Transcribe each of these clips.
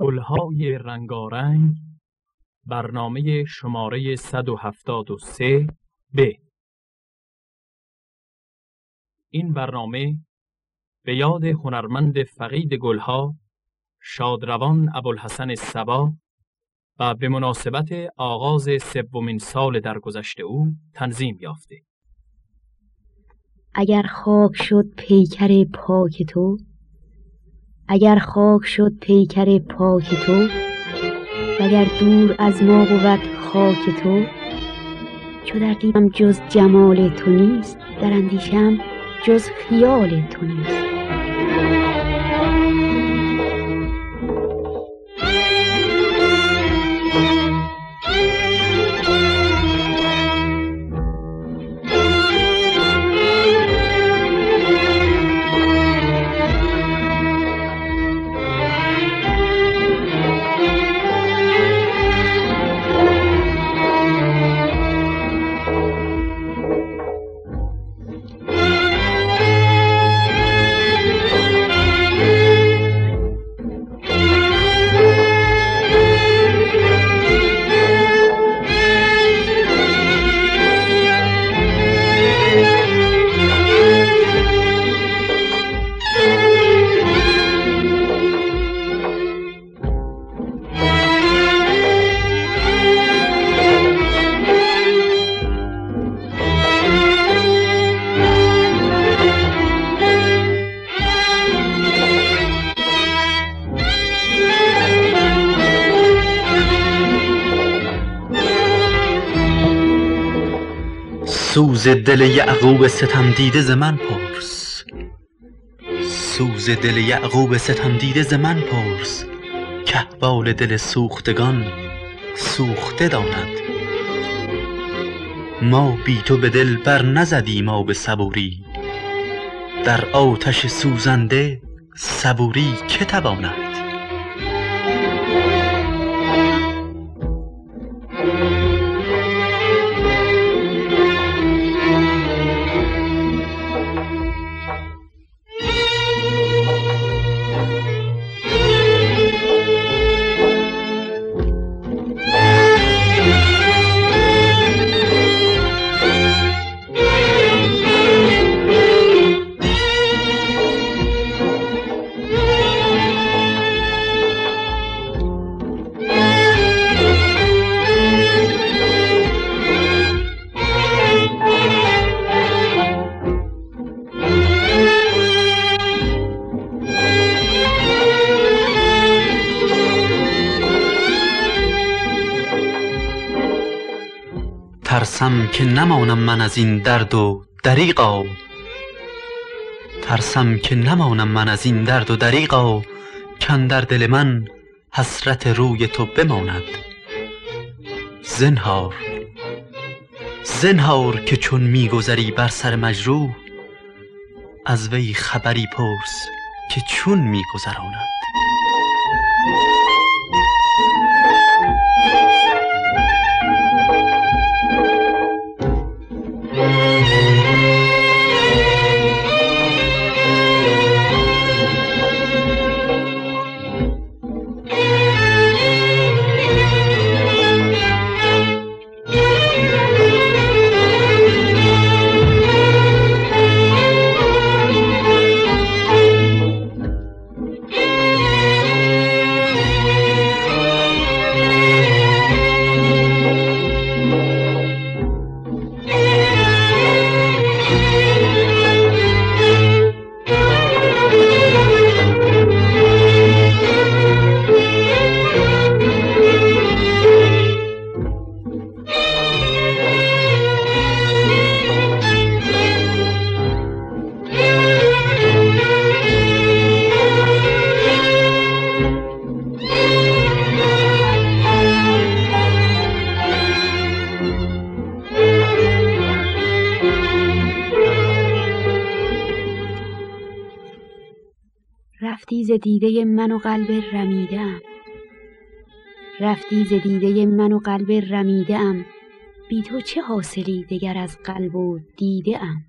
گلهای رنگارنگ برنامه شماره 173 ب. این برنامه به یاد هنرمند فقید گلها شادروان ابوالحسن سبا و به مناسبت آغاز سومین سال درگذشته او تنظیم یافته. اگر خاک شد پیکر پاک تو اگر خاک شد پیکر پاک تو وگر دور از ما بود خاک تو چو در دیدم جز جمال تو نیست در اندیشم جز خیال تو نیست. سوز دل یعقوب ستم دیده ز من پرس. سوز دل یعقوب ستم دیده ز من پرس. که دل سوختگان سوخته داند. ما بی تو به دل بر نزدیم آب صبوری. در آتش سوزنده صبوری که تواند؟ که نمانم من از این درد و دریغا. ترسم که نمانم من از این درد و دریغا. در دل من حسرت روی تو بماند. زنهار زنهار که چون میگذری بر سر مجروح از وی خبری پرس که چون میگذراند. دیده من و قلب رمیدم رفتی ز دیده من و قلب رمیده ام بی تو چه حاصلی دگر از قلب و دیده ام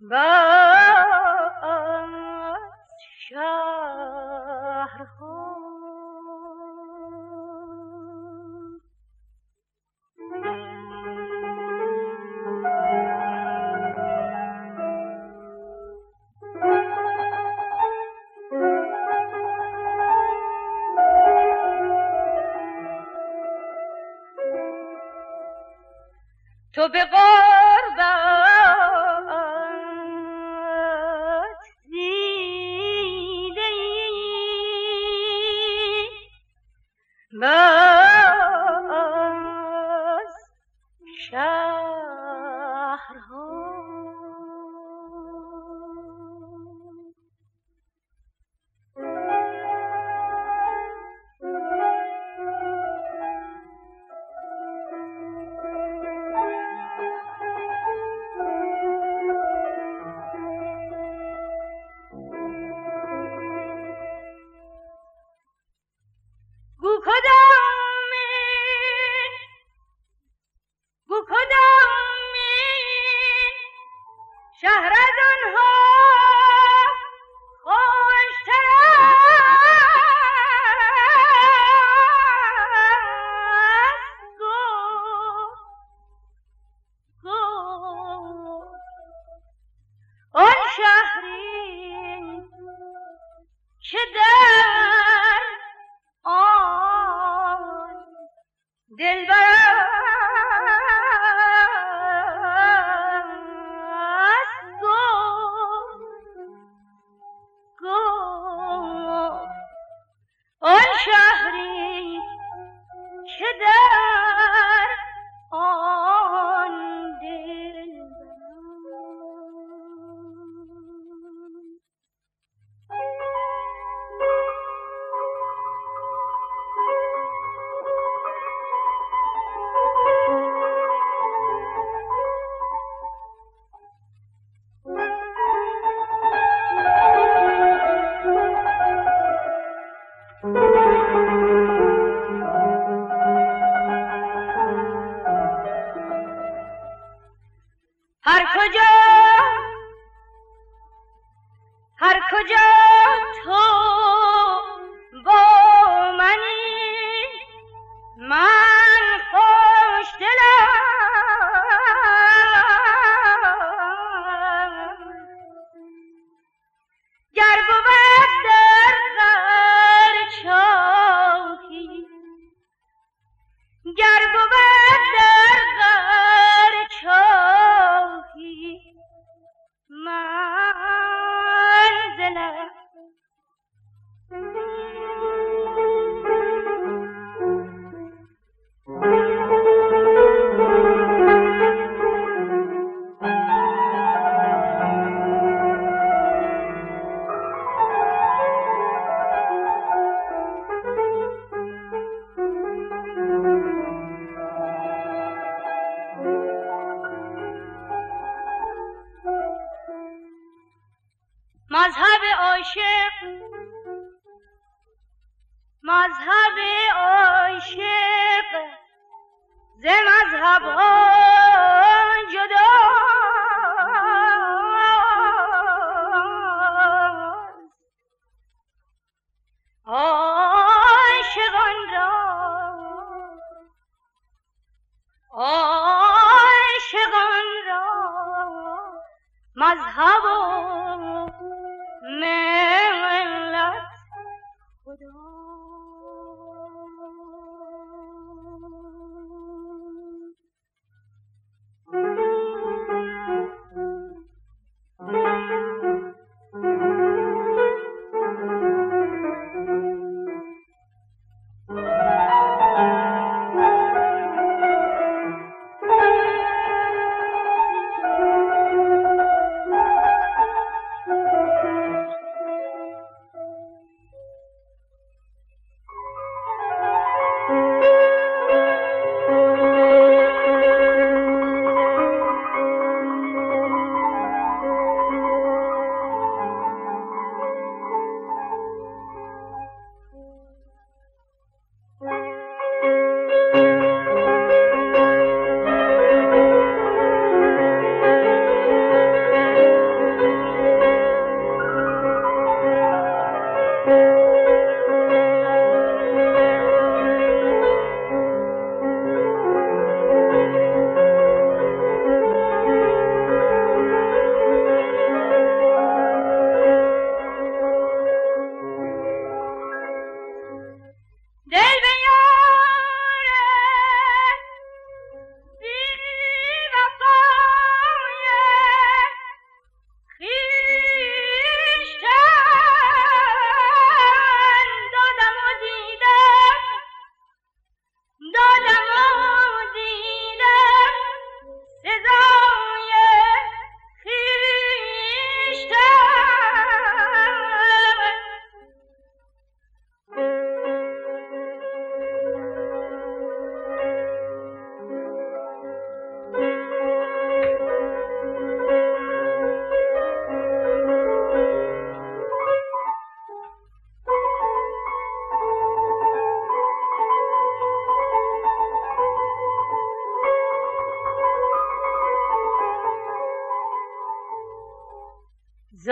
تو del valor هر کجا هر کجا تو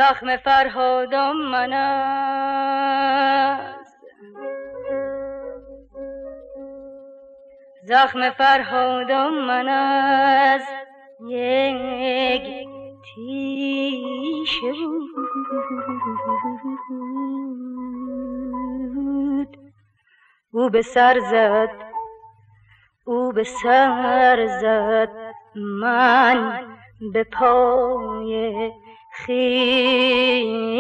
زخم فرهادم من است. زخم فرهادم من است. یک تیشه بود. او به سر زد. او به سر زد. من به پای خیشتن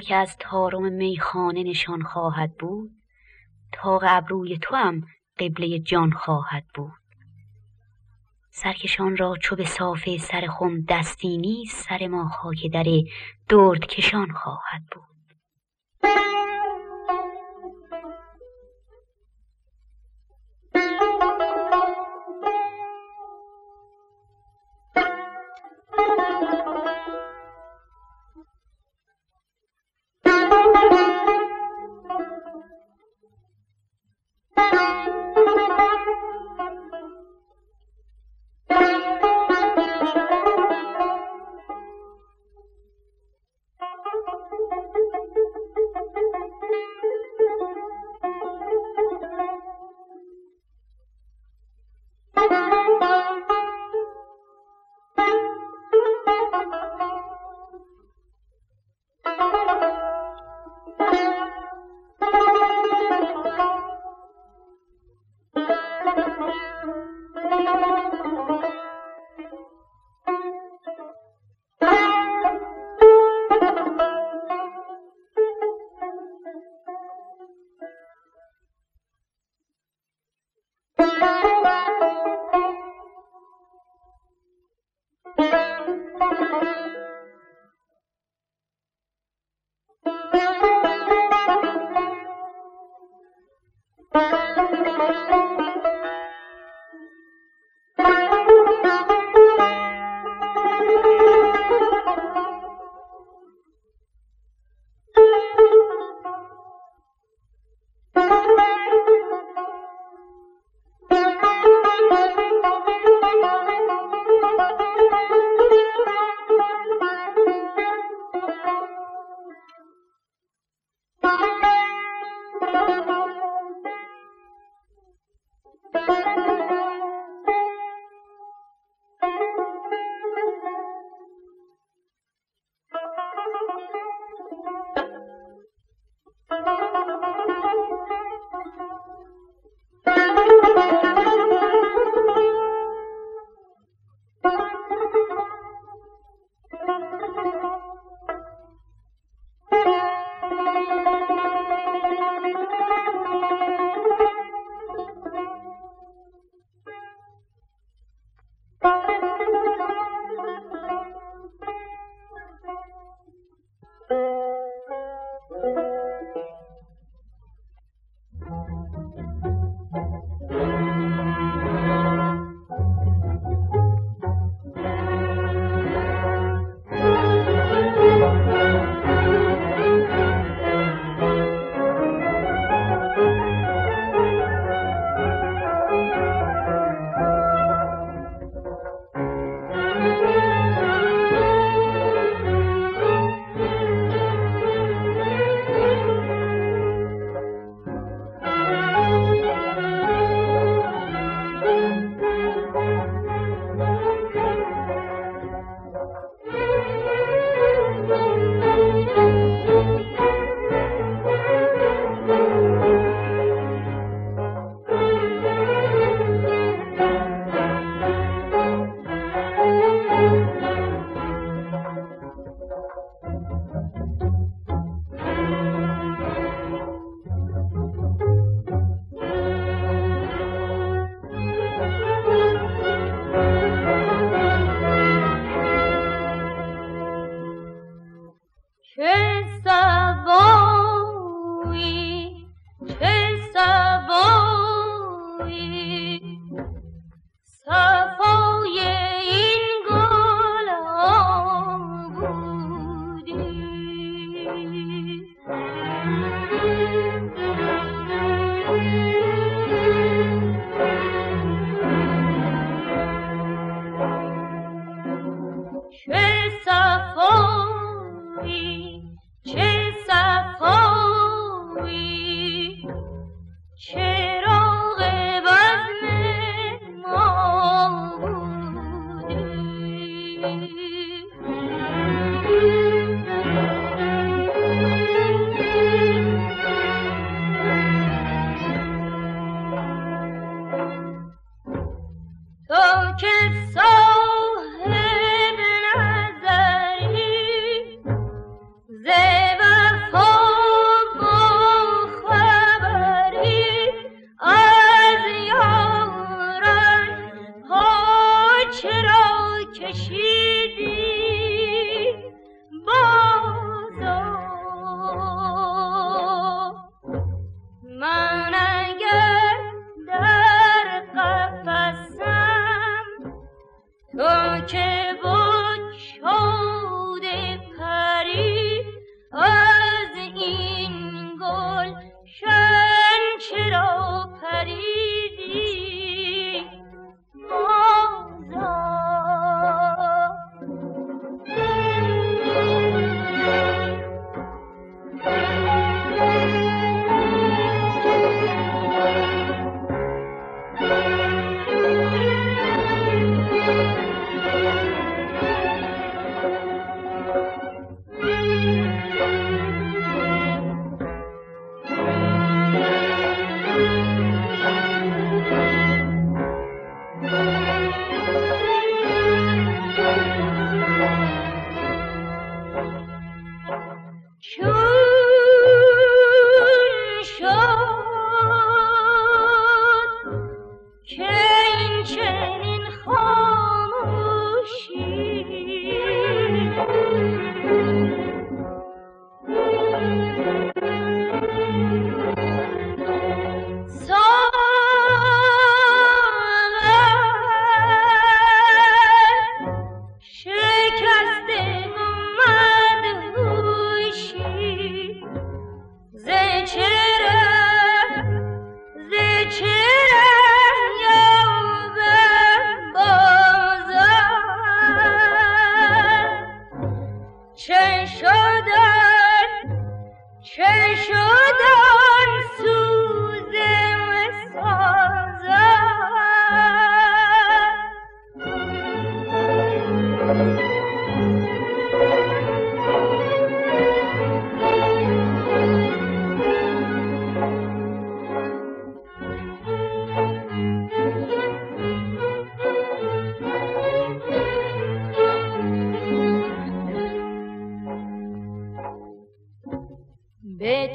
که از تارم میخانه نشان خواهد بود تا ابروی تو هم قبله جان خواهد بود. سرکشان را چو به صافه سر خم دستی نیست سر ما خاک در درد کشان خواهد بود.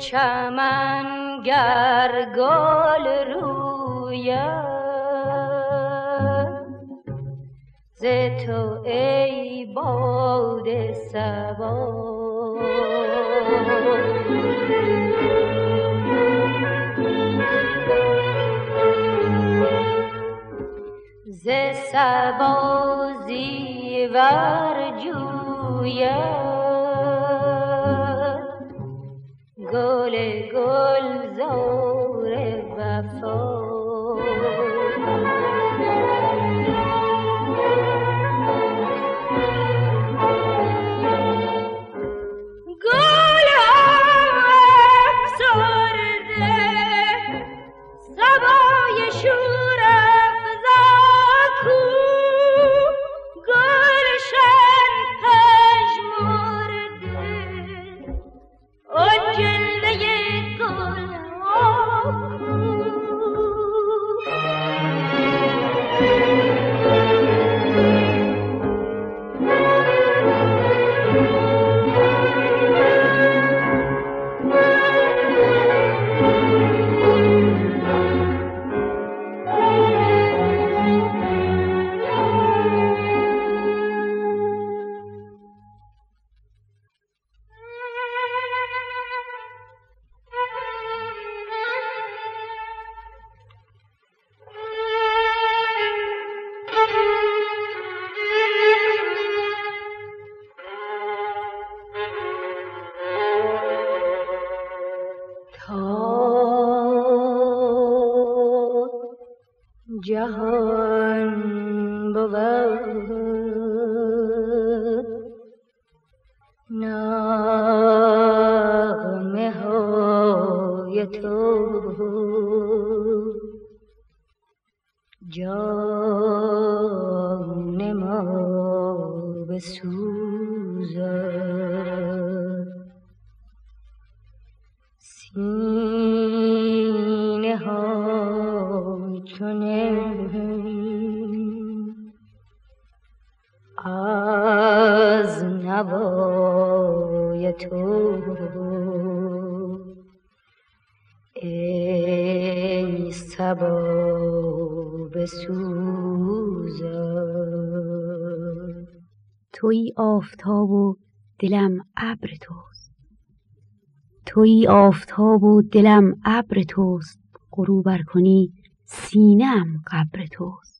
چمن گر گل رویم ز تو ای باد سبا ز سبا زیور جویم گل گل زور وفا. جا ما بسوزد. سینه ها چون از نوای تو توی آفتاب و دلم ابر توست. توی آفتاب و دلم ابر توست. غروبر کنی سینم قبر توست.